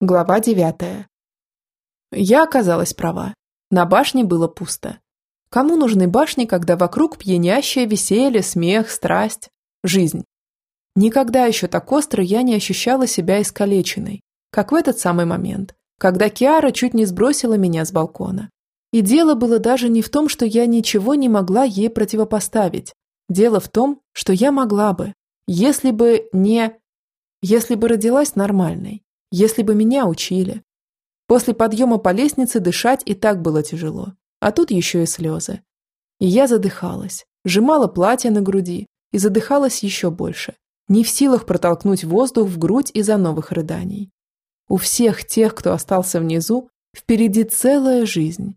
Глава девятая. Я оказалась права. На башне было пусто. Кому нужны башни, когда вокруг пьянящее веселье, смех, страсть, жизнь? Никогда еще так остро я не ощущала себя искалеченной, как в этот самый момент, когда Киара чуть не сбросила меня с балкона. И дело было даже не в том, что я ничего не могла ей противопоставить. Дело в том, что я могла бы, если бы не... Если бы родилась нормальной если бы меня учили. После подъема по лестнице дышать и так было тяжело, а тут еще и слезы. И я задыхалась, сжимала платье на груди и задыхалась еще больше, не в силах протолкнуть воздух в грудь из-за новых рыданий. У всех тех, кто остался внизу, впереди целая жизнь.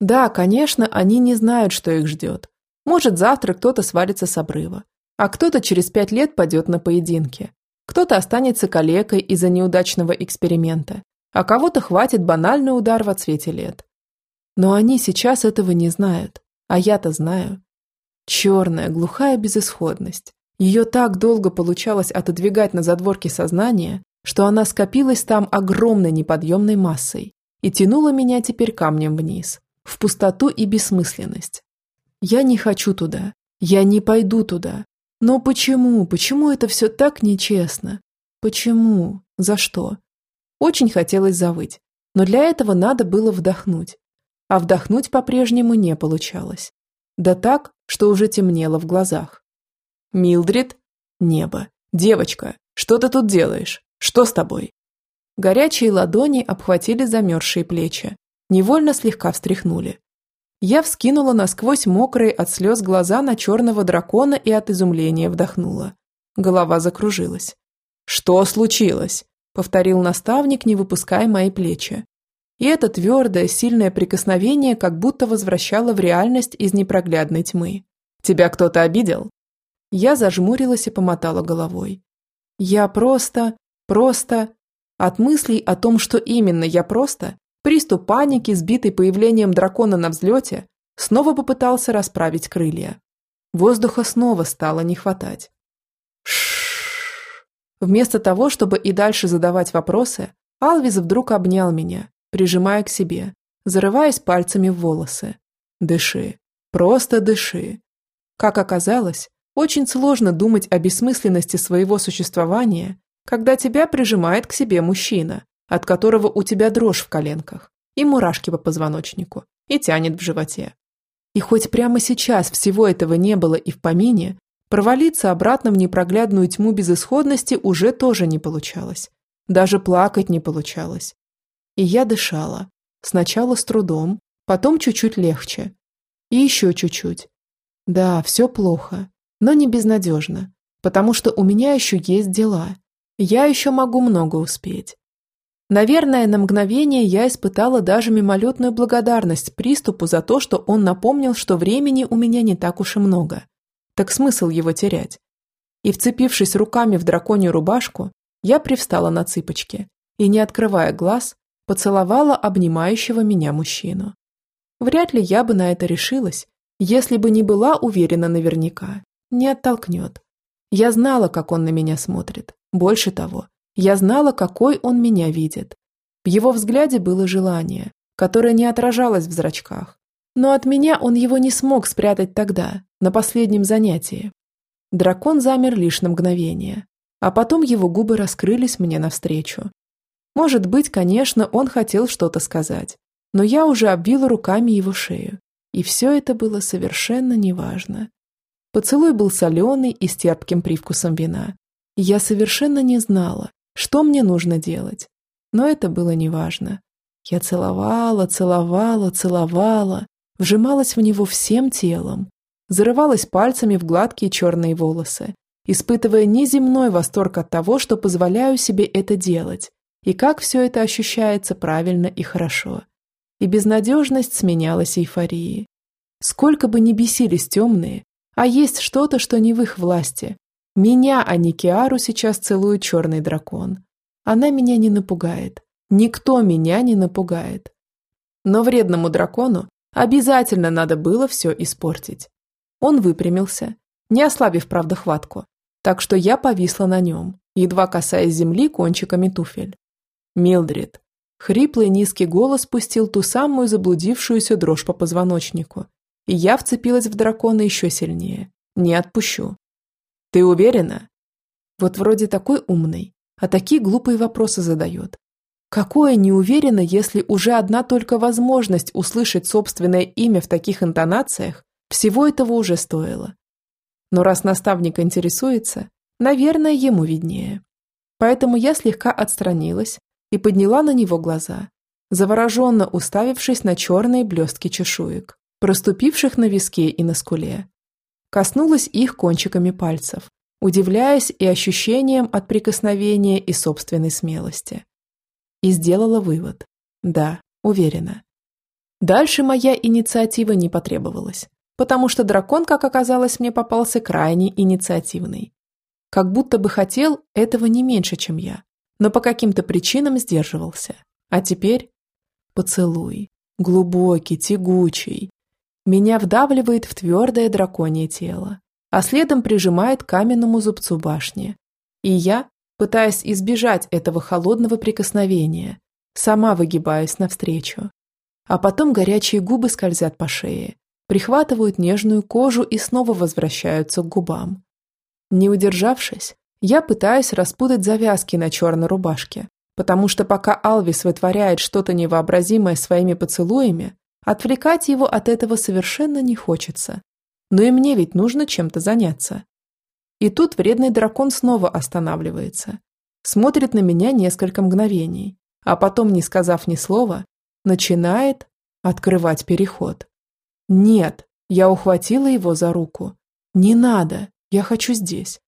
Да, конечно, они не знают, что их ждет. Может, завтра кто-то свалится с обрыва, а кто-то через пять лет пойдет на поединки. Кто-то останется калекой из-за неудачного эксперимента, а кого-то хватит банальный удар во цвете лет. Но они сейчас этого не знают, а я-то знаю. Черная, глухая безысходность. Ее так долго получалось отодвигать на задворки сознания, что она скопилась там огромной неподъемной массой и тянула меня теперь камнем вниз, в пустоту и бессмысленность. Я не хочу туда, я не пойду туда, но почему, почему это все так нечестно? Почему? За что? Очень хотелось завыть, но для этого надо было вдохнуть. А вдохнуть по-прежнему не получалось. Да так, что уже темнело в глазах. «Милдрид?» «Небо. Девочка, что ты тут делаешь? Что с тобой?» Горячие ладони обхватили замерзшие плечи, невольно слегка встряхнули. Я вскинула насквозь мокрые от слез глаза на черного дракона и от изумления вдохнула. Голова закружилась. «Что случилось?» – повторил наставник, не выпуская мои плечи. И это твердое, сильное прикосновение как будто возвращало в реальность из непроглядной тьмы. «Тебя кто-то обидел?» Я зажмурилась и помотала головой. «Я просто... просто...» От мыслей о том, что именно я просто, Приступ паники, сбитый появлением дракона на взлете, снова попытался расправить крылья. Воздуха снова стало не хватать. Вместо того, чтобы и дальше задавать вопросы, Алвис вдруг обнял меня, прижимая к себе, зарываясь пальцами в волосы. Дыши. Просто дыши. Как оказалось, очень сложно думать о бессмысленности своего существования, когда тебя прижимает к себе мужчина, от которого у тебя дрожь в коленках, и мурашки по позвоночнику, и тянет в животе. И хоть прямо сейчас всего этого не было и в помине, провалиться обратно в непроглядную тьму безысходности уже тоже не получалось. Даже плакать не получалось. И я дышала. Сначала с трудом, потом чуть-чуть легче. И еще чуть-чуть. Да, все плохо, но не безнадежно, потому что у меня еще есть дела. Я еще могу много успеть. Наверное, на мгновение я испытала даже мимолетную благодарность приступу за то, что он напомнил, что времени у меня не так уж и много. Так смысл его терять? И вцепившись руками в драконью рубашку, я привстала на цыпочки и, не открывая глаз, поцеловала обнимающего меня мужчину. Вряд ли я бы на это решилась, если бы не была уверена наверняка. Не оттолкнет. Я знала, как он на меня смотрит. Больше того, я знала, какой он меня видит. В его взгляде было желание, которое не отражалось в зрачках. Но от меня он его не смог спрятать тогда, на последнем занятии. Дракон замер лишь на мгновение, а потом его губы раскрылись мне навстречу. Может быть, конечно, он хотел что-то сказать, но я уже обвила руками его шею, и все это было совершенно неважно. Поцелуй был соленый и с терпким привкусом вина. Я совершенно не знала, что мне нужно делать? Но это было неважно. Я целовала, целовала, целовала, вжималась в него всем телом, зарывалась пальцами в гладкие черные волосы, испытывая неземной восторг от того, что позволяю себе это делать, и как все это ощущается правильно и хорошо. И безнадежность сменялась эйфорией. Сколько бы ни бесились темные, а есть что-то, что не в их власти, меня, а не Киару, сейчас целует черный дракон. Она меня не напугает. Никто меня не напугает. Но вредному дракону обязательно надо было все испортить. Он выпрямился, не ослабив, правда, хватку, так что я повисла на нем, едва касаясь земли кончиками туфель. Милдрид. Хриплый низкий голос пустил ту самую заблудившуюся дрожь по позвоночнику. И я вцепилась в дракона еще сильнее. Не отпущу. Ты уверена? Вот вроде такой умный, а такие глупые вопросы задает. Какое не уверена, если уже одна только возможность услышать собственное имя в таких интонациях всего этого уже стоило. Но раз наставник интересуется, наверное, ему виднее. Поэтому я слегка отстранилась и подняла на него глаза, завороженно уставившись на черные блестки чешуек, проступивших на виске и на скуле. Коснулась их кончиками пальцев, удивляясь и ощущением от прикосновения и собственной смелости. И сделала вывод. Да, уверена. Дальше моя инициатива не потребовалась потому что дракон, как оказалось, мне попался крайне инициативный. Как будто бы хотел этого не меньше, чем я, но по каким-то причинам сдерживался. А теперь поцелуй, глубокий, тягучий. Меня вдавливает в твердое драконье тело, а следом прижимает к каменному зубцу башни. И я, пытаясь избежать этого холодного прикосновения, сама выгибаюсь навстречу. А потом горячие губы скользят по шее, прихватывают нежную кожу и снова возвращаются к губам. Не удержавшись, я пытаюсь распутать завязки на черной рубашке, потому что пока Алвис вытворяет что-то невообразимое своими поцелуями, отвлекать его от этого совершенно не хочется. Но и мне ведь нужно чем-то заняться. И тут вредный дракон снова останавливается, смотрит на меня несколько мгновений, а потом, не сказав ни слова, начинает открывать переход. «Нет», я ухватила его за руку. «Не надо, я хочу здесь».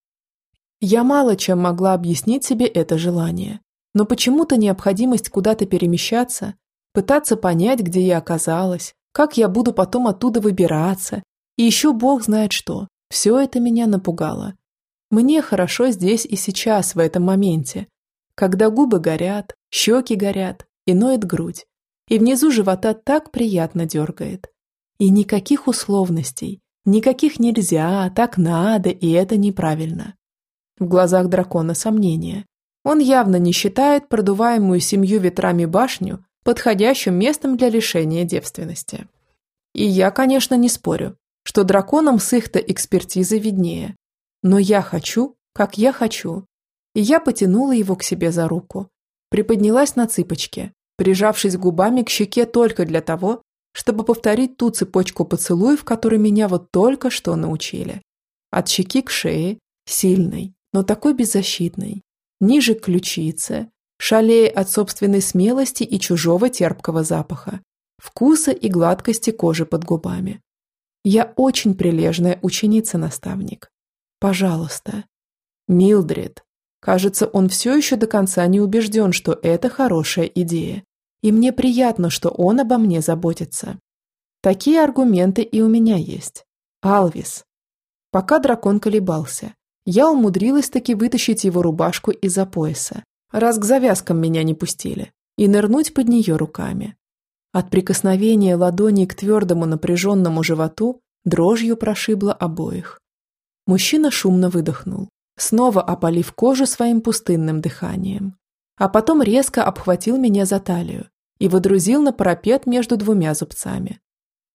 Я мало чем могла объяснить себе это желание, но почему-то необходимость куда-то перемещаться, пытаться понять, где я оказалась, как я буду потом оттуда выбираться, и еще бог знает что, все это меня напугало. Мне хорошо здесь и сейчас, в этом моменте, когда губы горят, щеки горят и ноет грудь, и внизу живота так приятно дергает. И никаких условностей, никаких нельзя, так надо, и это неправильно. В глазах дракона сомнения. Он явно не считает продуваемую семью ветрами башню подходящим местом для лишения девственности. И я, конечно, не спорю, что драконам с их-то экспертизой виднее. Но я хочу, как я хочу. И я потянула его к себе за руку. Приподнялась на цыпочки, прижавшись губами к щеке только для того, чтобы повторить ту цепочку поцелуев, которой меня вот только что научили. От щеки к шее, сильной, но такой беззащитной, ниже к ключице, шалея от собственной смелости и чужого терпкого запаха, вкуса и гладкости кожи под губами. Я очень прилежная ученица-наставник. Пожалуйста. Милдред. Кажется, он все еще до конца не убежден, что это хорошая идея и мне приятно, что он обо мне заботится. Такие аргументы и у меня есть. Алвис. Пока дракон колебался, я умудрилась таки вытащить его рубашку из-за пояса, раз к завязкам меня не пустили, и нырнуть под нее руками. От прикосновения ладони к твердому напряженному животу дрожью прошибло обоих. Мужчина шумно выдохнул, снова опалив кожу своим пустынным дыханием. А потом резко обхватил меня за талию и водрузил на парапет между двумя зубцами.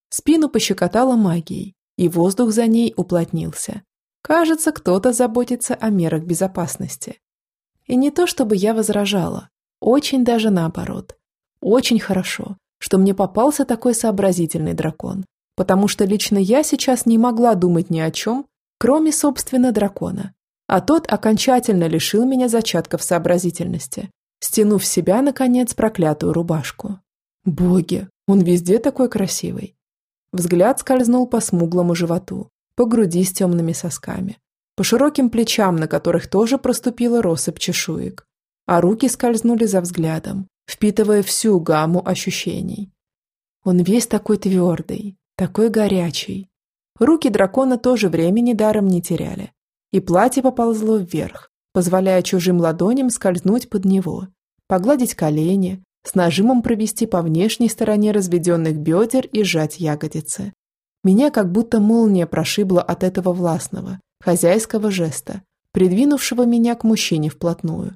Спину пощекотала магией, и воздух за ней уплотнился. Кажется, кто-то заботится о мерах безопасности. И не то чтобы я возражала, очень даже наоборот. Очень хорошо, что мне попался такой сообразительный дракон, потому что лично я сейчас не могла думать ни о чем, кроме, собственно, дракона. А тот окончательно лишил меня зачатков сообразительности стянув в себя, наконец, проклятую рубашку. Боги, он везде такой красивый. Взгляд скользнул по смуглому животу, по груди с темными сосками, по широким плечам, на которых тоже проступила россыпь чешуек, а руки скользнули за взглядом, впитывая всю гамму ощущений. Он весь такой твердый, такой горячий. Руки дракона тоже времени даром не теряли, и платье поползло вверх, позволяя чужим ладоням скользнуть под него, погладить колени, с нажимом провести по внешней стороне разведенных бедер и сжать ягодицы. Меня как будто молния прошибла от этого властного, хозяйского жеста, придвинувшего меня к мужчине вплотную.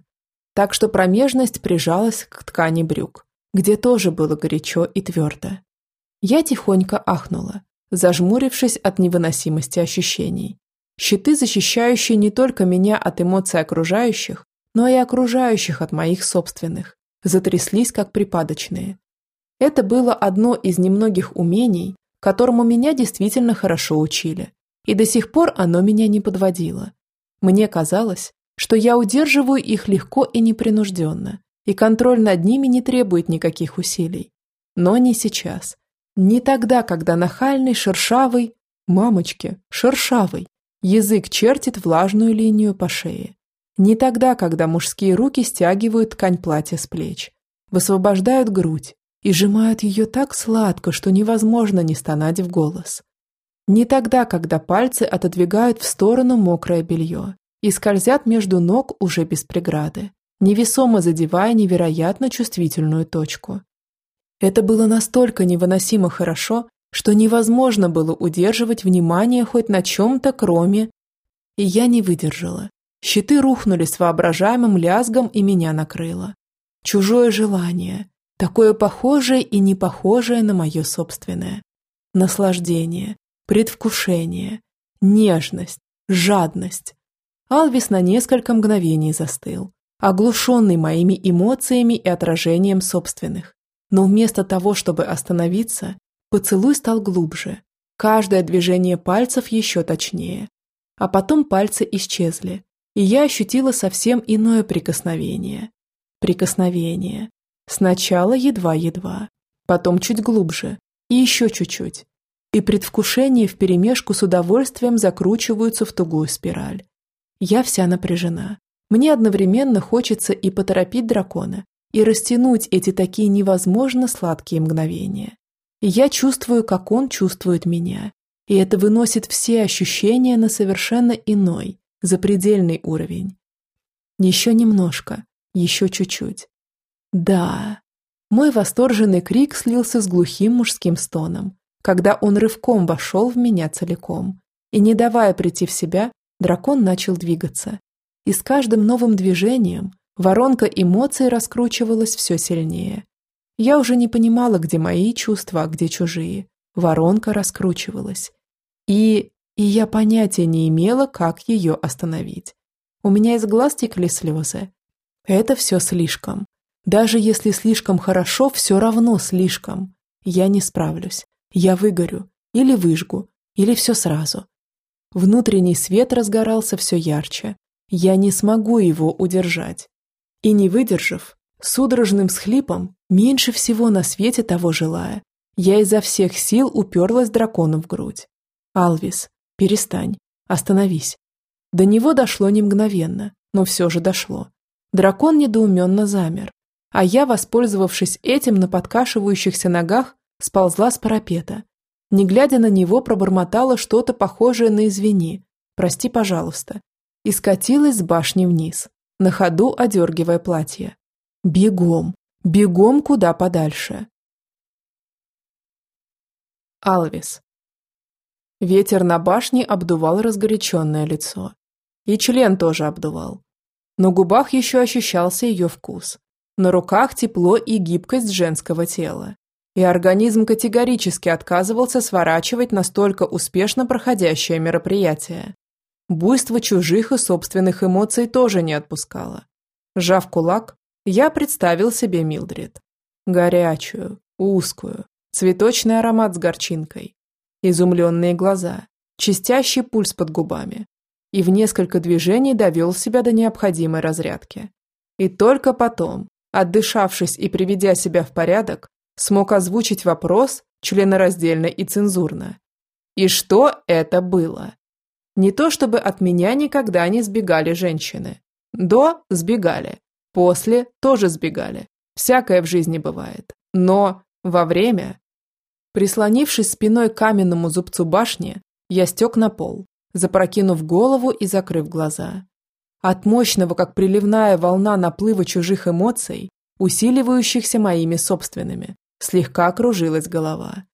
так что промежность прижалась к ткани брюк, где тоже было горячо и твердо. Я тихонько ахнула, зажмурившись от невыносимости ощущений. Щиты, защищающие не только меня от эмоций окружающих, но и окружающих от моих собственных, затряслись как припадочные. Это было одно из немногих умений, которому меня действительно хорошо учили, и до сих пор оно меня не подводило. Мне казалось, что я удерживаю их легко и непринужденно, и контроль над ними не требует никаких усилий. Но не сейчас. Не тогда, когда нахальный, шершавый, мамочки, шершавый, язык чертит влажную линию по шее. Не тогда, когда мужские руки стягивают ткань платья с плеч, высвобождают грудь и сжимают ее так сладко, что невозможно не стонать в голос. Не тогда, когда пальцы отодвигают в сторону мокрое белье и скользят между ног уже без преграды, невесомо задевая невероятно чувствительную точку. Это было настолько невыносимо хорошо, что невозможно было удерживать внимание хоть на чем-то, кроме... И я не выдержала. Щиты рухнули с воображаемым лязгом и меня накрыло. Чужое желание, такое похожее и не похожее на мое собственное. Наслаждение, предвкушение, нежность, жадность. Алвис на несколько мгновений застыл, оглушенный моими эмоциями и отражением собственных. Но вместо того, чтобы остановиться, поцелуй стал глубже, каждое движение пальцев еще точнее. А потом пальцы исчезли, и я ощутила совсем иное прикосновение. Прикосновение. Сначала едва-едва, потом чуть глубже, и еще чуть-чуть. И предвкушение вперемешку с удовольствием закручиваются в тугую спираль. Я вся напряжена. Мне одновременно хочется и поторопить дракона, и растянуть эти такие невозможно сладкие мгновения. Я чувствую, как он чувствует меня. И это выносит все ощущения на совершенно иной, запредельный уровень. Еще немножко, еще чуть-чуть. Да. Мой восторженный крик слился с глухим мужским стоном, когда он рывком вошел в меня целиком. И не давая прийти в себя, дракон начал двигаться. И с каждым новым движением Воронка эмоций раскручивалась все сильнее. Я уже не понимала, где мои чувства, а где чужие. Воронка раскручивалась. И... и я понятия не имела, как ее остановить. У меня из глаз текли слезы. Это все слишком. Даже если слишком хорошо, все равно слишком. Я не справлюсь. Я выгорю. Или выжгу. Или все сразу. Внутренний свет разгорался все ярче. Я не смогу его удержать. И не выдержав, судорожным схлипом, меньше всего на свете того желая, я изо всех сил уперлась дракону в грудь. «Алвис, перестань, остановись». До него дошло не мгновенно, но все же дошло. Дракон недоуменно замер, а я, воспользовавшись этим на подкашивающихся ногах, сползла с парапета. Не глядя на него, пробормотала что-то похожее на «извини», «прости, пожалуйста», и скатилась с башни вниз на ходу одергивая платье. Бегом, бегом куда подальше. Алвис. Ветер на башне обдувал разгоряченное лицо. И член тоже обдувал. На губах еще ощущался ее вкус. На руках тепло и гибкость женского тела. И организм категорически отказывался сворачивать настолько успешно проходящее мероприятие. Буйство чужих и собственных эмоций тоже не отпускало. Сжав кулак, я представил себе Милдред. Горячую, узкую, цветочный аромат с горчинкой, изумленные глаза, чистящий пульс под губами. И в несколько движений довел себя до необходимой разрядки. И только потом, отдышавшись и приведя себя в порядок, смог озвучить вопрос членораздельно и цензурно. И что это было? Не то чтобы от меня никогда не сбегали женщины. До – сбегали. После – тоже сбегали. Всякое в жизни бывает. Но во время... Прислонившись спиной к каменному зубцу башни, я стек на пол, запрокинув голову и закрыв глаза. От мощного, как приливная волна наплыва чужих эмоций, усиливающихся моими собственными, слегка кружилась голова.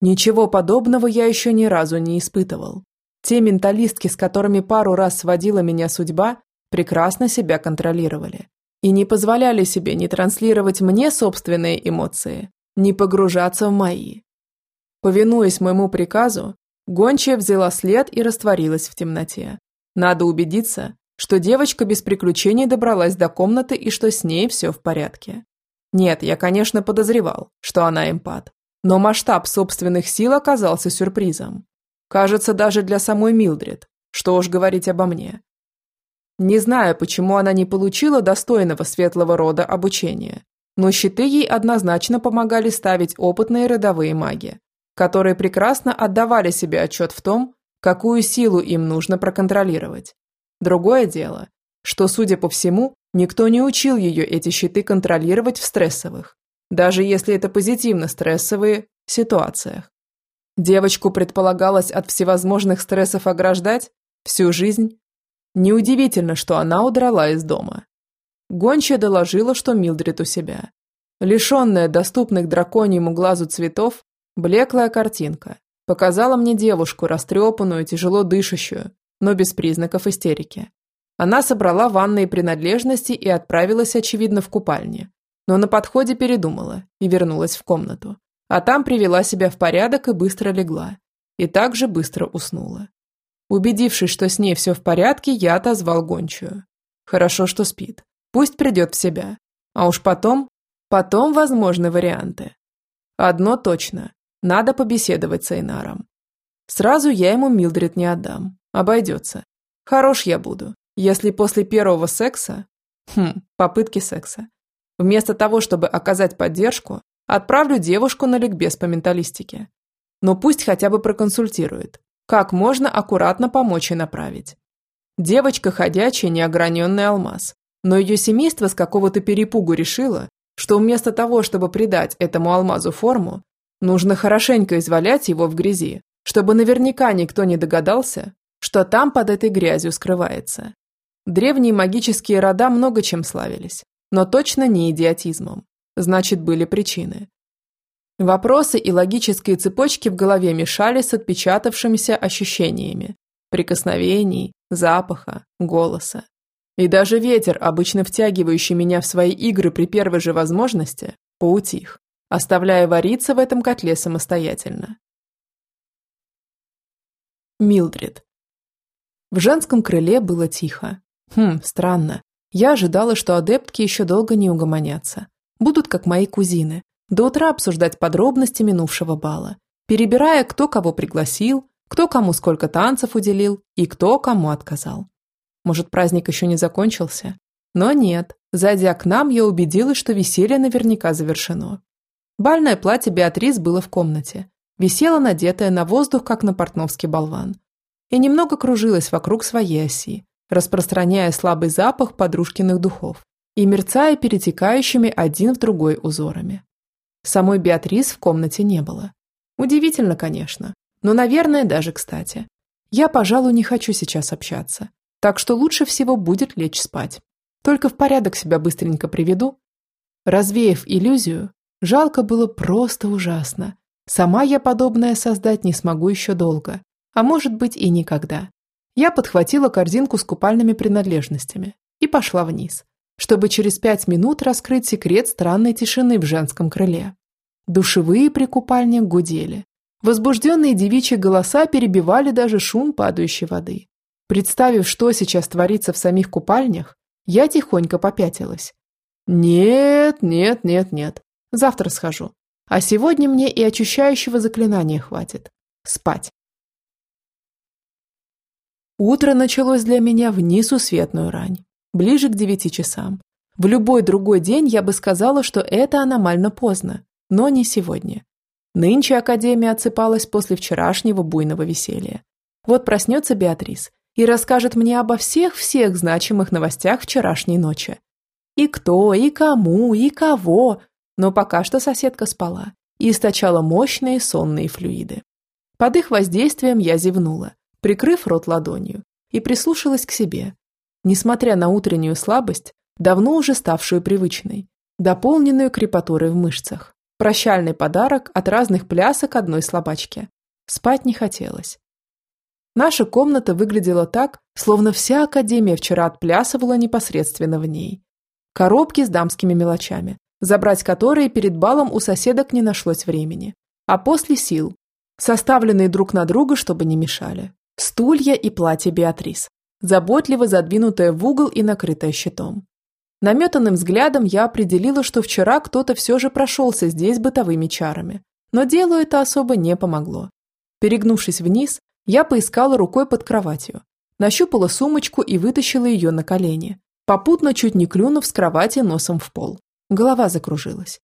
Ничего подобного я еще ни разу не испытывал. Те менталистки, с которыми пару раз сводила меня судьба, прекрасно себя контролировали. и не позволяли себе не транслировать мне собственные эмоции, не погружаться в мои. Повинуясь моему приказу, гончая взяла след и растворилась в темноте. Надо убедиться, что девочка без приключений добралась до комнаты и что с ней все в порядке. Нет, я, конечно, подозревал, что она эмпат, но масштаб собственных сил оказался сюрпризом. Кажется, даже для самой Милдред, что уж говорить обо мне. Не знаю, почему она не получила достойного светлого рода обучения, но щиты ей однозначно помогали ставить опытные родовые маги, которые прекрасно отдавали себе отчет в том, какую силу им нужно проконтролировать. Другое дело, что, судя по всему, никто не учил ее эти щиты контролировать в стрессовых, даже если это позитивно стрессовые ситуациях. Девочку предполагалось от всевозможных стрессов ограждать всю жизнь. Неудивительно, что она удрала из дома. Гончая доложила, что Милдрид у себя. Лишенная доступных драконьему глазу цветов, блеклая картинка показала мне девушку, растрепанную, тяжело дышащую, но без признаков истерики. Она собрала ванные принадлежности и отправилась, очевидно, в купальне, но на подходе передумала и вернулась в комнату. А там привела себя в порядок и быстро легла. И также быстро уснула. Убедившись, что с ней все в порядке, я отозвал гончую. Хорошо, что спит. Пусть придет в себя. А уж потом... Потом возможны варианты. Одно точно. Надо побеседовать с Эйнаром. Сразу я ему Милдред не отдам. Обойдется. Хорош я буду, если после первого секса... Хм, попытки секса. Вместо того, чтобы оказать поддержку, отправлю девушку на ликбез по менталистике. Но пусть хотя бы проконсультирует, как можно аккуратно помочь и направить. Девочка ходячая, неограненный алмаз. Но ее семейство с какого-то перепугу решило, что вместо того, чтобы придать этому алмазу форму, нужно хорошенько извалять его в грязи, чтобы наверняка никто не догадался, что там под этой грязью скрывается. Древние магические рода много чем славились, но точно не идиотизмом. Значит, были причины. Вопросы и логические цепочки в голове мешали с отпечатавшимися ощущениями, прикосновений, запаха, голоса. И даже ветер, обычно втягивающий меня в свои игры при первой же возможности, поутих, оставляя вариться в этом котле самостоятельно. Милдрид. В женском крыле было тихо. Хм, странно. Я ожидала, что адептки еще долго не угомонятся. Будут как мои кузины. До утра обсуждать подробности минувшего бала, перебирая, кто кого пригласил, кто кому сколько танцев уделил и кто кому отказал. Может, праздник еще не закончился? Но нет. Зайдя к нам, я убедилась, что веселье наверняка завершено. Бальное платье Беатрис было в комнате. Висело надетое на воздух, как на портновский болван. И немного кружилось вокруг своей оси, распространяя слабый запах подружкиных духов и мерцая перетекающими один в другой узорами. Самой Беатрис в комнате не было. Удивительно, конечно, но, наверное, даже кстати. Я, пожалуй, не хочу сейчас общаться, так что лучше всего будет лечь спать. Только в порядок себя быстренько приведу. Развеяв иллюзию, жалко было просто ужасно. Сама я подобное создать не смогу еще долго, а может быть и никогда. Я подхватила корзинку с купальными принадлежностями и пошла вниз, чтобы через пять минут раскрыть секрет странной тишины в женском крыле. Душевые при купальнях гудели. Возбужденные девичьи голоса перебивали даже шум падающей воды. Представив, что сейчас творится в самих купальнях, я тихонько попятилась. Нет, нет, нет, нет. Завтра схожу. А сегодня мне и очищающего заклинания хватит. Спать. Утро началось для меня в несусветную рань, ближе к девяти часам. В любой другой день я бы сказала, что это аномально поздно, но не сегодня. Нынче Академия отсыпалась после вчерашнего буйного веселья. Вот проснется Беатрис и расскажет мне обо всех-всех значимых новостях вчерашней ночи. И кто, и кому, и кого. Но пока что соседка спала и источала мощные сонные флюиды. Под их воздействием я зевнула прикрыв рот ладонью, и прислушалась к себе. Несмотря на утреннюю слабость, давно уже ставшую привычной, дополненную крепатурой в мышцах. Прощальный подарок от разных плясок одной слабачки. Спать не хотелось. Наша комната выглядела так, словно вся Академия вчера отплясывала непосредственно в ней. коробки с дамскими мелочами, забрать которые перед балом у соседок не нашлось времени, а после сил, составленные друг на друга, чтобы не мешали. Стулья и платье Беатрис, заботливо задвинутое в угол и накрытое щитом. Наметанным взглядом я определила, что вчера кто-то все же прошелся здесь бытовыми чарами, но делу это особо не помогло. Перегнувшись вниз, я поискала рукой под кроватью, нащупала сумочку и вытащила ее на колени, попутно чуть не клюнув с кровати носом в пол. Голова закружилась.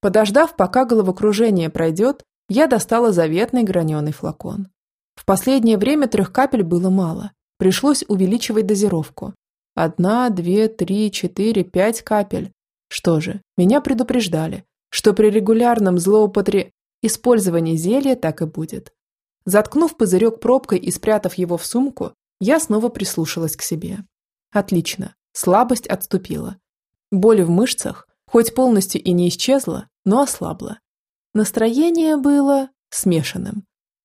Подождав, пока головокружение пройдет, я достала заветный граненый флакон. В последнее время трех капель было мало. Пришлось увеличивать дозировку. Одна, две, три, четыре, пять капель. Что же, меня предупреждали, что при регулярном злоупотре использовании зелья так и будет. Заткнув пузырек пробкой и спрятав его в сумку, я снова прислушалась к себе. Отлично, слабость отступила. Боль в мышцах, хоть полностью и не исчезла, но ослабла. Настроение было смешанным.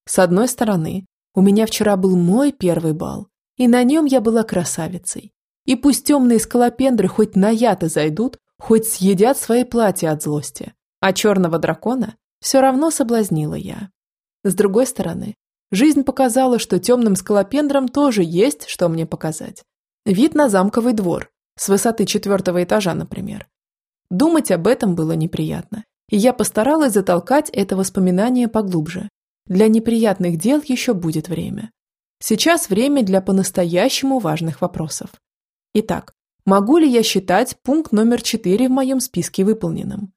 С одной стороны, у меня вчера был мой первый бал, и на нем я была красавицей. И пусть темные скалопендры хоть на яд зайдут, хоть съедят свои платья от злости, а черного дракона все равно соблазнила я. С другой стороны, жизнь показала, что темным скалопендрам тоже есть, что мне показать. Вид на замковый двор, с высоты четвертого этажа, например. Думать об этом было неприятно, и я постаралась затолкать это воспоминание поглубже, для неприятных дел еще будет время. Сейчас время для по-настоящему важных вопросов. Итак, могу ли я считать пункт номер 4 в моем списке выполненным?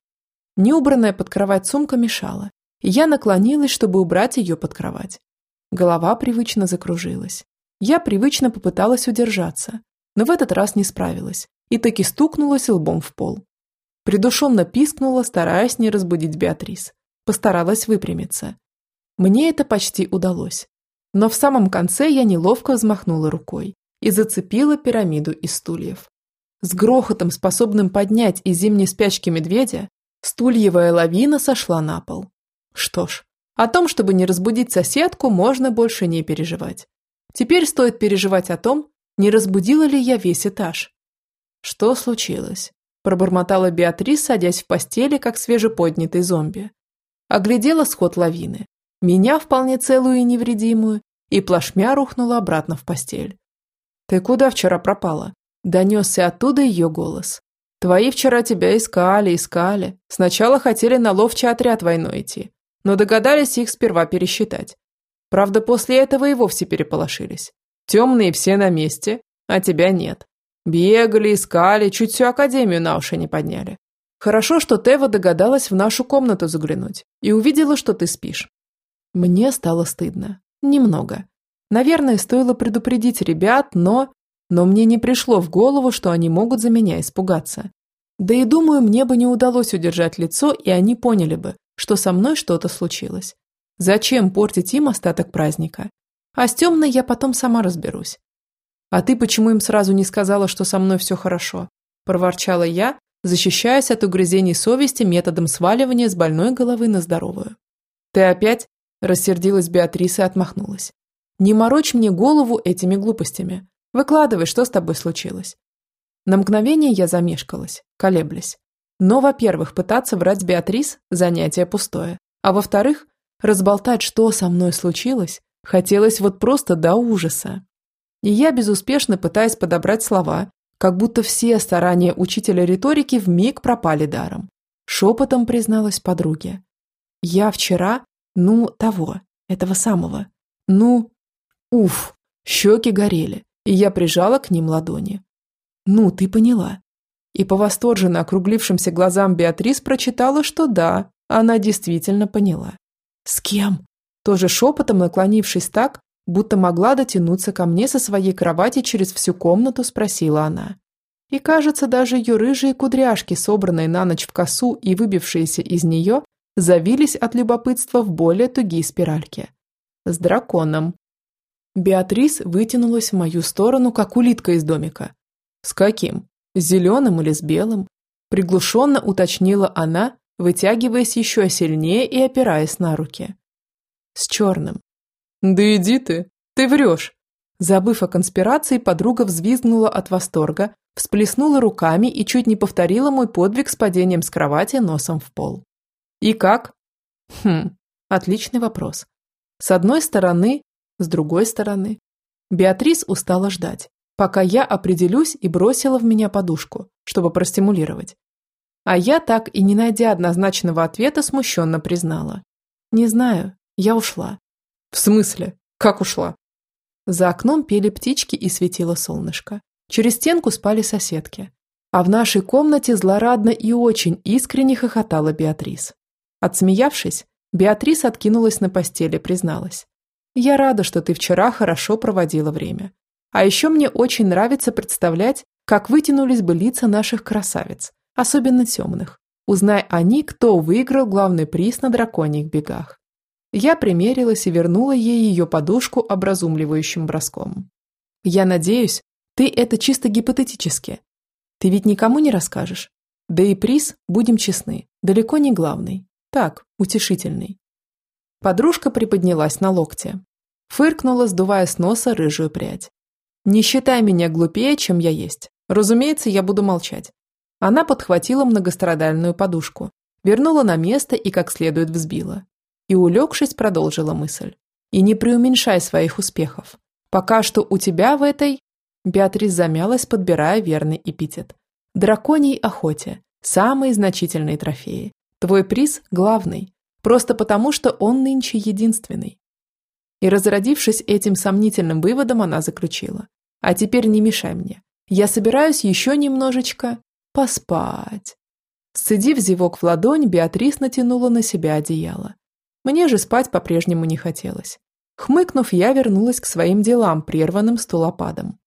Неубранная под кровать сумка мешала, и я наклонилась, чтобы убрать ее под кровать. Голова привычно закружилась. Я привычно попыталась удержаться, но в этот раз не справилась и таки стукнулась лбом в пол. Придушенно пискнула, стараясь не разбудить Беатрис. Постаралась выпрямиться. Мне это почти удалось. Но в самом конце я неловко взмахнула рукой и зацепила пирамиду из стульев. С грохотом, способным поднять из зимней спячки медведя, стульевая лавина сошла на пол. Что ж, о том, чтобы не разбудить соседку, можно больше не переживать. Теперь стоит переживать о том, не разбудила ли я весь этаж. Что случилось? Пробормотала Беатрис, садясь в постели, как свежеподнятый зомби. Оглядела сход лавины меня вполне целую и невредимую, и плашмя рухнула обратно в постель. «Ты куда вчера пропала?» – донесся оттуда ее голос. «Твои вчера тебя искали, искали. Сначала хотели на ловчий отряд войной идти, но догадались их сперва пересчитать. Правда, после этого и вовсе переполошились. Темные все на месте, а тебя нет. Бегали, искали, чуть всю академию на уши не подняли. Хорошо, что Тева догадалась в нашу комнату заглянуть и увидела, что ты спишь. Мне стало стыдно. Немного. Наверное, стоило предупредить ребят, но... Но мне не пришло в голову, что они могут за меня испугаться. Да и думаю, мне бы не удалось удержать лицо, и они поняли бы, что со мной что-то случилось. Зачем портить им остаток праздника? А с темной я потом сама разберусь. А ты почему им сразу не сказала, что со мной все хорошо? Проворчала я, защищаясь от угрызений совести методом сваливания с больной головы на здоровую. Ты опять Рассердилась Беатриса и отмахнулась. «Не морочь мне голову этими глупостями. Выкладывай, что с тобой случилось». На мгновение я замешкалась, колеблясь. Но, во-первых, пытаться врать Беатрис – занятие пустое. А во-вторых, разболтать, что со мной случилось, хотелось вот просто до ужаса. И я, безуспешно пытаясь подобрать слова, как будто все старания учителя риторики вмиг пропали даром. Шепотом призналась подруге. Я вчера ну, того, этого самого. Ну, уф, щеки горели, и я прижала к ним ладони. Ну, ты поняла. И по восторженно округлившимся глазам Беатрис прочитала, что да, она действительно поняла. С кем? Тоже шепотом наклонившись так, будто могла дотянуться ко мне со своей кровати через всю комнату, спросила она. И, кажется, даже ее рыжие кудряшки, собранные на ночь в косу и выбившиеся из нее, завились от любопытства в более тугие спиральки. С драконом. Беатрис вытянулась в мою сторону, как улитка из домика. «С каким? С зеленым или с белым?» Приглушенно уточнила она, вытягиваясь еще сильнее и опираясь на руки. «С черным». «Да иди ты, ты врешь!» Забыв о конспирации, подруга взвизгнула от восторга, всплеснула руками и чуть не повторила мой подвиг с падением с кровати носом в пол. «И как?» «Хм, отличный вопрос. С одной стороны, с другой стороны. Беатрис устала ждать, пока я определюсь и бросила в меня подушку, чтобы простимулировать. А я, так и не найдя однозначного ответа, смущенно признала. «Не знаю, я ушла». «В смысле? Как ушла?» За окном пели птички и светило солнышко. Через стенку спали соседки. А в нашей комнате злорадно и очень искренне хохотала Беатрис. Отсмеявшись, Беатрис откинулась на постели, призналась. «Я рада, что ты вчера хорошо проводила время. А еще мне очень нравится представлять, как вытянулись бы лица наших красавиц, особенно темных. Узнай они, кто выиграл главный приз на драконьих бегах. Я примерилась и вернула ей ее подушку образумливающим броском. Я надеюсь, ты это чисто гипотетически. Ты ведь никому не расскажешь. Да и приз, будем честны, далеко не главный. Так, утешительный. Подружка приподнялась на локте. Фыркнула, сдувая с носа рыжую прядь. «Не считай меня глупее, чем я есть. Разумеется, я буду молчать». Она подхватила многострадальную подушку, вернула на место и как следует взбила. И, улегшись, продолжила мысль. «И не преуменьшай своих успехов. Пока что у тебя в этой...» Беатрис замялась, подбирая верный эпитет. «Драконьей охоте. Самые значительные трофеи. Твой приз главный, просто потому, что он нынче единственный. И разродившись этим сомнительным выводом, она заключила. А теперь не мешай мне. Я собираюсь еще немножечко поспать. Сцедив зевок в ладонь, Беатрис натянула на себя одеяло. Мне же спать по-прежнему не хотелось. Хмыкнув, я вернулась к своим делам, прерванным стулопадом.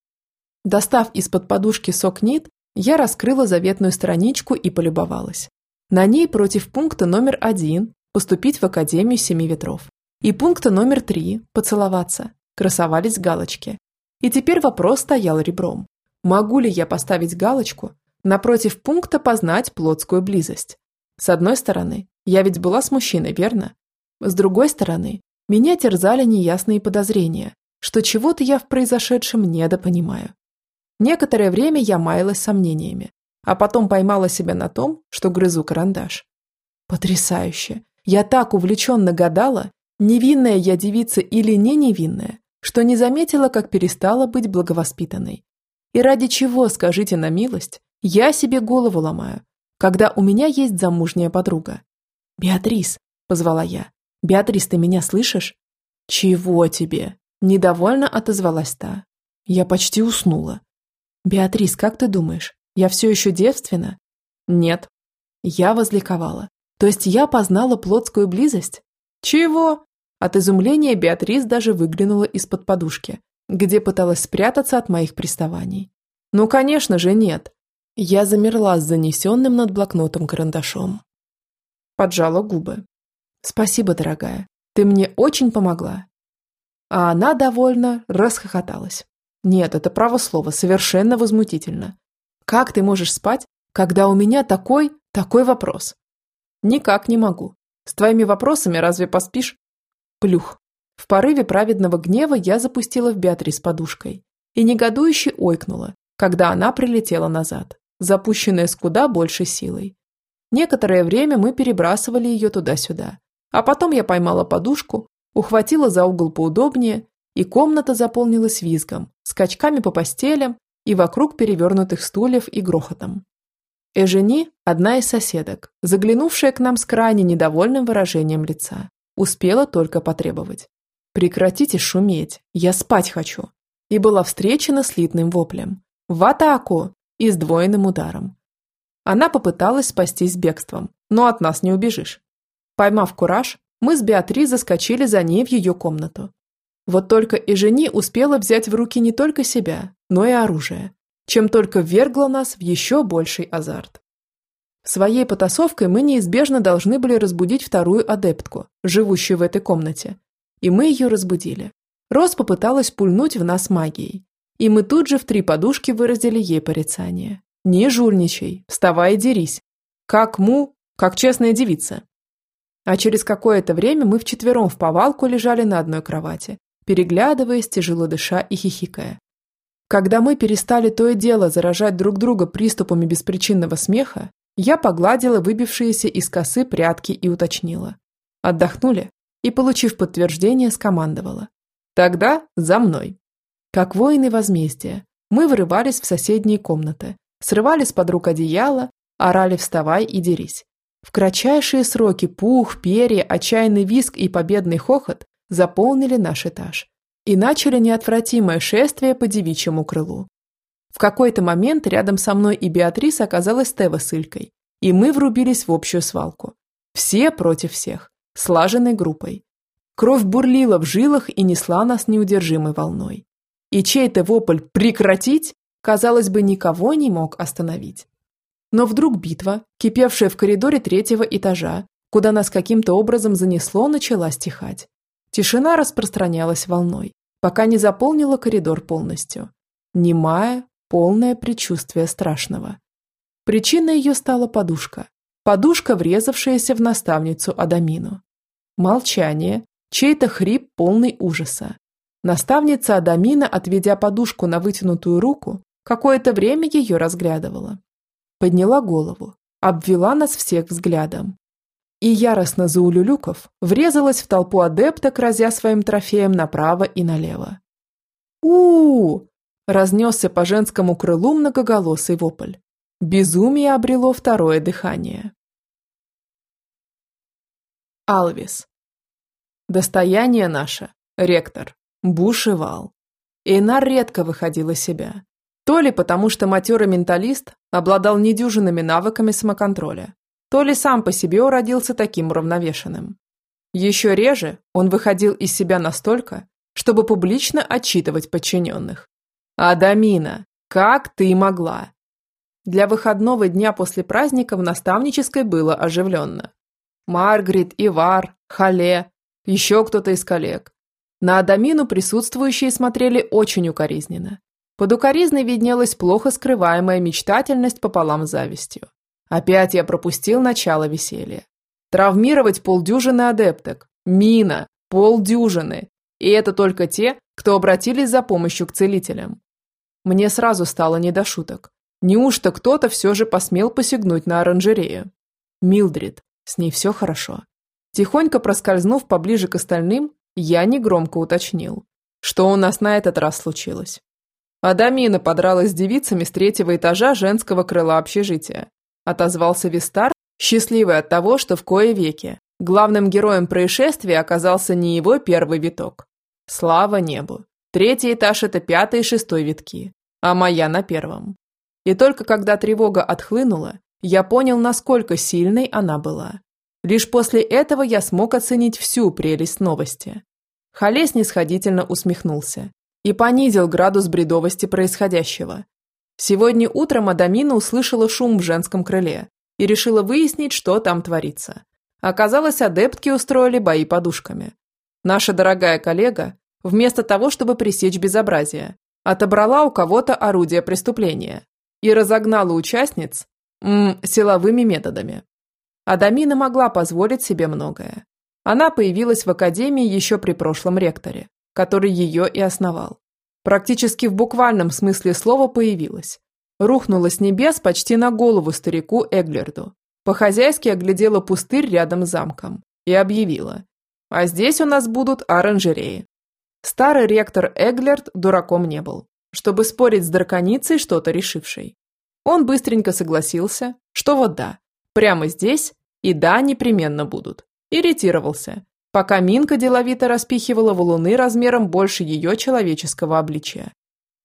Достав из-под подушки сок нит, я раскрыла заветную страничку и полюбовалась. На ней против пункта номер один «Поступить в Академию Семи Ветров» и пункта номер три «Поцеловаться» красовались галочки. И теперь вопрос стоял ребром. Могу ли я поставить галочку напротив пункта «Познать плотскую близость»? С одной стороны, я ведь была с мужчиной, верно? С другой стороны, меня терзали неясные подозрения, что чего-то я в произошедшем недопонимаю. Некоторое время я маялась сомнениями, а потом поймала себя на том, что грызу карандаш. Потрясающе! Я так увлеченно гадала, невинная я девица или не невинная, что не заметила, как перестала быть благовоспитанной. И ради чего, скажите на милость, я себе голову ломаю, когда у меня есть замужняя подруга. «Беатрис», – позвала я, – «Беатрис, ты меня слышишь?» «Чего тебе?» – недовольно отозвалась та. Я почти уснула. «Беатрис, как ты думаешь, я все еще девственна? Нет. Я возликовала. То есть я познала плотскую близость? Чего? От изумления Беатрис даже выглянула из-под подушки, где пыталась спрятаться от моих приставаний. Ну, конечно же, нет. Я замерла с занесенным над блокнотом карандашом. Поджала губы. Спасибо, дорогая. Ты мне очень помогла. А она довольно расхохоталась. Нет, это право слово, совершенно возмутительно. Как ты можешь спать, когда у меня такой, такой вопрос? Никак не могу. С твоими вопросами разве поспишь? Плюх. В порыве праведного гнева я запустила в Беатрис подушкой и негодующе ойкнула, когда она прилетела назад, запущенная с куда большей силой. Некоторое время мы перебрасывали ее туда-сюда, а потом я поймала подушку, ухватила за угол поудобнее, и комната заполнилась визгом, скачками по постелям и вокруг перевернутых стульев и грохотом. Эжени, одна из соседок, заглянувшая к нам с крайне недовольным выражением лица, успела только потребовать. «Прекратите шуметь, я спать хочу!» и была встречена слитным воплем. «В атаку!» и сдвоенным ударом. Она попыталась спастись бегством, но от нас не убежишь. Поймав кураж, мы с Беатри заскочили за ней в ее комнату. Вот только Эжени успела взять в руки не только себя, но и оружие, чем только ввергло нас в еще больший азарт. Своей потасовкой мы неизбежно должны были разбудить вторую адептку, живущую в этой комнате. И мы ее разбудили. Рос попыталась пульнуть в нас магией. И мы тут же в три подушки выразили ей порицание. «Не жульничай, вставай и дерись. Как му, как честная девица». А через какое-то время мы вчетвером в повалку лежали на одной кровати, переглядываясь, тяжело дыша и хихикая. Когда мы перестали то и дело заражать друг друга приступами беспричинного смеха, я погладила выбившиеся из косы прятки и уточнила. Отдохнули и, получив подтверждение, скомандовала. Тогда за мной. Как воины возмездия, мы вырывались в соседние комнаты, срывали с подруг одеяло, орали «вставай и дерись». В кратчайшие сроки пух, перья, отчаянный виск и победный хохот заполнили наш этаж и начали неотвратимое шествие по девичьему крылу. В какой-то момент рядом со мной и Беатрис оказалась Тева с Илькой, и мы врубились в общую свалку. Все против всех, слаженной группой. Кровь бурлила в жилах и несла нас неудержимой волной. И чей-то вопль «прекратить» казалось бы, никого не мог остановить. Но вдруг битва, кипевшая в коридоре третьего этажа, куда нас каким-то образом занесло, начала стихать. Тишина распространялась волной, пока не заполнила коридор полностью. Немая, полное предчувствие страшного. Причиной ее стала подушка. Подушка, врезавшаяся в наставницу Адамину. Молчание, чей-то хрип полный ужаса. Наставница Адамина, отведя подушку на вытянутую руку, какое-то время ее разглядывала. Подняла голову, обвела нас всех взглядом. И яростно заулюлюков врезалась в толпу адепток, разя своим трофеем направо и налево. у, -у Разнесся по женскому крылу многоголосый вопль. Безумие обрело второе дыхание. Алвис. Достояние наше, ректор, бушевал. Эйнар редко выходил из себя. То ли потому, что матерый менталист обладал недюжинными навыками самоконтроля, то ли сам по себе уродился таким уравновешенным. Еще реже он выходил из себя настолько, чтобы публично отчитывать подчиненных. «Адамина, как ты могла?» Для выходного дня после праздника в наставнической было оживленно. Маргарет, Ивар, Хале, еще кто-то из коллег. На Адамину присутствующие смотрели очень укоризненно. Под укоризной виднелась плохо скрываемая мечтательность пополам завистью. Опять я пропустил начало веселья. Травмировать полдюжины адепток. Мина. Полдюжины. И это только те, кто обратились за помощью к целителям. Мне сразу стало не до шуток. Неужто кто-то все же посмел посягнуть на оранжерею? Милдрид, с ней все хорошо. Тихонько проскользнув поближе к остальным, я негромко уточнил, что у нас на этот раз случилось. Адамина подралась с девицами с третьего этажа женского крыла общежития. Отозвался Вистар, счастливый от того, что в кое веке главным героем происшествия оказался не его первый виток. Слава небу. Третий этаж – это пятый и шестой витки, а моя на первом. И только когда тревога отхлынула, я понял, насколько сильной она была. Лишь после этого я смог оценить всю прелесть новости. Халес снисходительно усмехнулся и понизил градус бредовости происходящего. Сегодня утром Адамина услышала шум в женском крыле и решила выяснить, что там творится. Оказалось, адептки устроили бои подушками. Наша дорогая коллега вместо того, чтобы пресечь безобразие, отобрала у кого-то орудие преступления и разогнала участниц м, силовыми методами. Адамина могла позволить себе многое. Она появилась в академии еще при прошлом ректоре, который ее и основал. Практически в буквальном смысле слова появилась. Рухнула с небес почти на голову старику Эглерду. По-хозяйски оглядела пустырь рядом с замком и объявила. А здесь у нас будут оранжереи. Старый ректор Эглерт дураком не был, чтобы спорить с драконицей, что-то решившей. Он быстренько согласился, что вот да, прямо здесь и да, непременно будут. Иритировался, пока Минка деловито распихивала валуны размером больше ее человеческого обличия.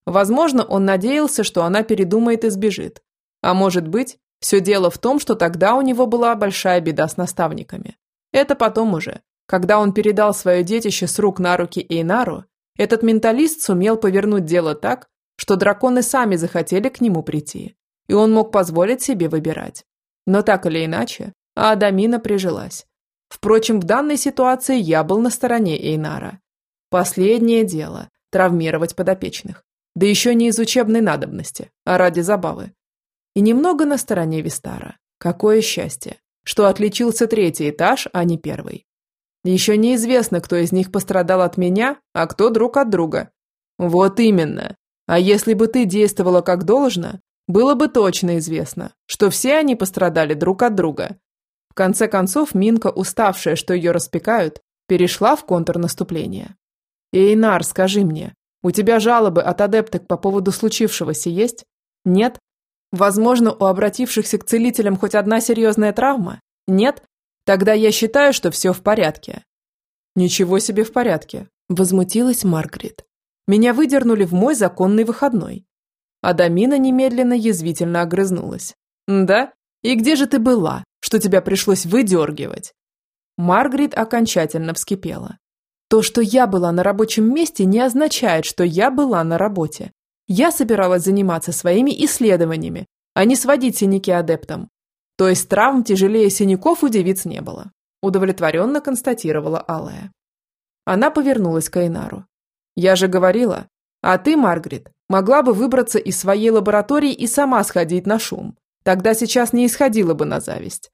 Возможно, он надеялся, что она передумает и сбежит. А может быть, все дело в том, что тогда у него была большая беда с наставниками. Это потом уже, когда он передал свое детище с рук на руки Эйнару, этот менталист сумел повернуть дело так, что драконы сами захотели к нему прийти, и он мог позволить себе выбирать. Но так или иначе, Адамина прижилась. Впрочем, в данной ситуации я был на стороне Эйнара. Последнее дело – травмировать подопечных. Да еще не из учебной надобности, а ради забавы. И немного на стороне Вистара. Какое счастье, что отличился третий этаж, а не первый. Еще неизвестно, кто из них пострадал от меня, а кто друг от друга. Вот именно. А если бы ты действовала как должно, было бы точно известно, что все они пострадали друг от друга. Конце концов, Минка, уставшая, что ее распекают, перешла в контрнаступление. «Эйнар, скажи мне, у тебя жалобы от адепток по поводу случившегося есть? Нет? Возможно, у обратившихся к целителям хоть одна серьезная травма? Нет? Тогда я считаю, что все в порядке». «Ничего себе в порядке», – возмутилась Маргарет. «Меня выдернули в мой законный выходной». Адамина немедленно язвительно огрызнулась. «Да? И где же ты была, что тебя пришлось выдергивать?» Маргарет окончательно вскипела. То, что я была на рабочем месте, не означает, что я была на работе. Я собиралась заниматься своими исследованиями, а не сводить синяки адептам. То есть травм тяжелее синяков у девиц не было. Удовлетворенно констатировала Алая. Она повернулась к Эйнару. «Я же говорила, а ты, Маргарет, могла бы выбраться из своей лаборатории и сама сходить на шум. Тогда сейчас не исходила бы на зависть.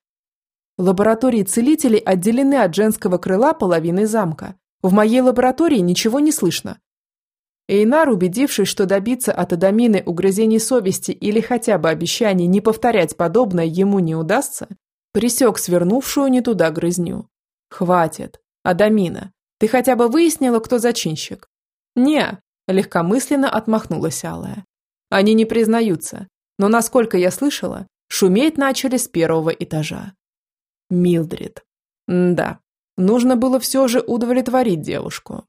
Лаборатории целителей отделены от женского крыла половиной замка, в моей лаборатории ничего не слышно. Эйнар, убедившись, что добиться от Адамины угрызений совести или хотя бы обещаний не повторять подобное ему не удастся, присек свернувшую не туда грызню. «Хватит. Адамина, ты хотя бы выяснила, кто зачинщик?» «Не», – легкомысленно отмахнулась Алая. «Они не признаются, но, насколько я слышала, шуметь начали с первого этажа». Милдрид. Да, Нужно было все же удовлетворить девушку.